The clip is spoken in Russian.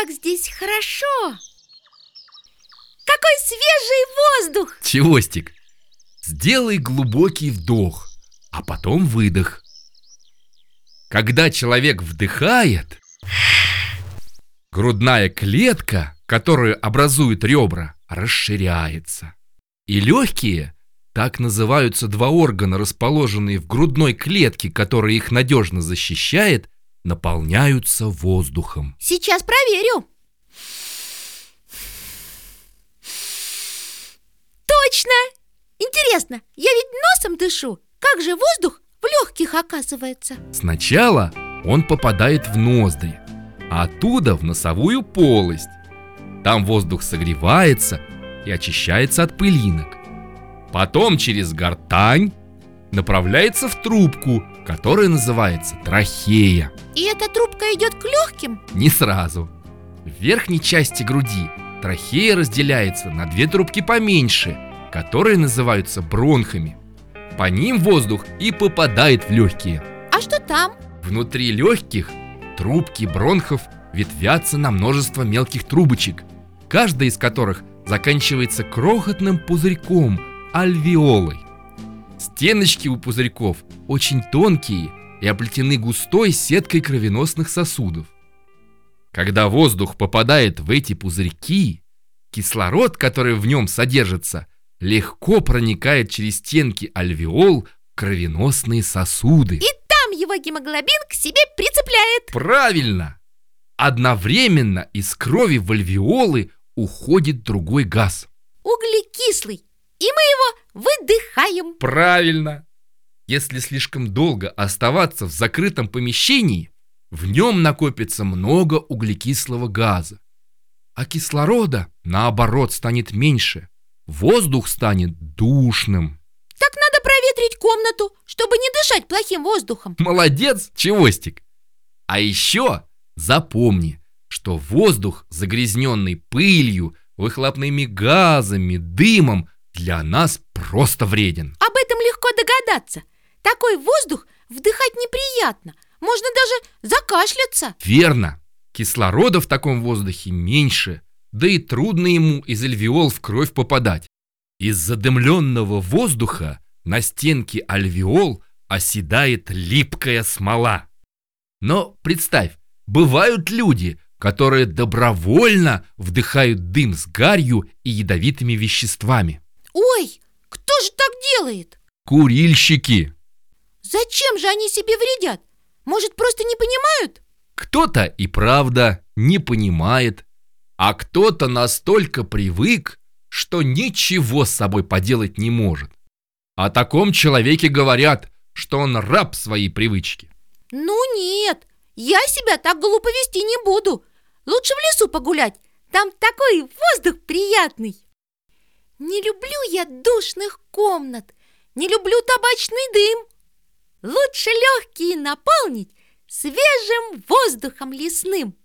как здесь хорошо! Какой свежий воздух! Чевостик, сделай глубокий вдох, а потом выдох. Когда человек вдыхает, грудная клетка, которую образуют ребра, расширяется. И легкие, так называются два органа, расположенные в грудной клетке, которая их надежно защищает, наполняются воздухом. Сейчас проверю. Точно! Интересно, я ведь носом дышу. Как же воздух в легких оказывается? Сначала он попадает в ноздри, а оттуда в носовую полость. Там воздух согревается и очищается от пылинок. Потом через гортань направляется в трубку, которая называется трахея. И эта трубка идет к легким? Не сразу. В верхней части груди трахея разделяется на две трубки поменьше, которые называются бронхами. По ним воздух и попадает в легкие. А что там? Внутри легких трубки бронхов ветвятся на множество мелких трубочек, каждая из которых заканчивается крохотным пузырьком, альвеолой. Стеночки у пузырьков очень тонкие и оплетены густой сеткой кровеносных сосудов. Когда воздух попадает в эти пузырьки, кислород, который в нем содержится, легко проникает через стенки альвеол в кровеносные сосуды. И там его гемоглобин к себе прицепляет. Правильно! Одновременно из крови в альвеолы уходит другой газ. Углекислый. И мы его выдыхаем. Правильно! Если слишком долго оставаться в закрытом помещении, в нем накопится много углекислого газа. А кислорода, наоборот, станет меньше. Воздух станет душным. Так надо проветрить комнату, чтобы не дышать плохим воздухом. Молодец, Чевостик! А еще запомни, что воздух, загрязненный пылью, выхлопными газами, дымом, для нас просто вреден. Об этом легко догадаться. Такой воздух вдыхать неприятно. Можно даже закашляться. Верно. Кислорода в таком воздухе меньше, да и трудно ему из альвеол в кровь попадать. Из задымленного воздуха на стенке альвеол оседает липкая смола. Но представь, бывают люди, которые добровольно вдыхают дым с гарью и ядовитыми веществами. Ой, кто же так делает? Курильщики. Зачем же они себе вредят? Может, просто не понимают? Кто-то и правда не понимает, а кто-то настолько привык, что ничего с собой поделать не может. О таком человеке говорят, что он раб своей привычки. Ну нет, я себя так глупо вести не буду. Лучше в лесу погулять, там такой воздух приятный. Не люблю я душных комнат, не люблю табачный дым. Лучше легкие наполнить свежим воздухом лесным.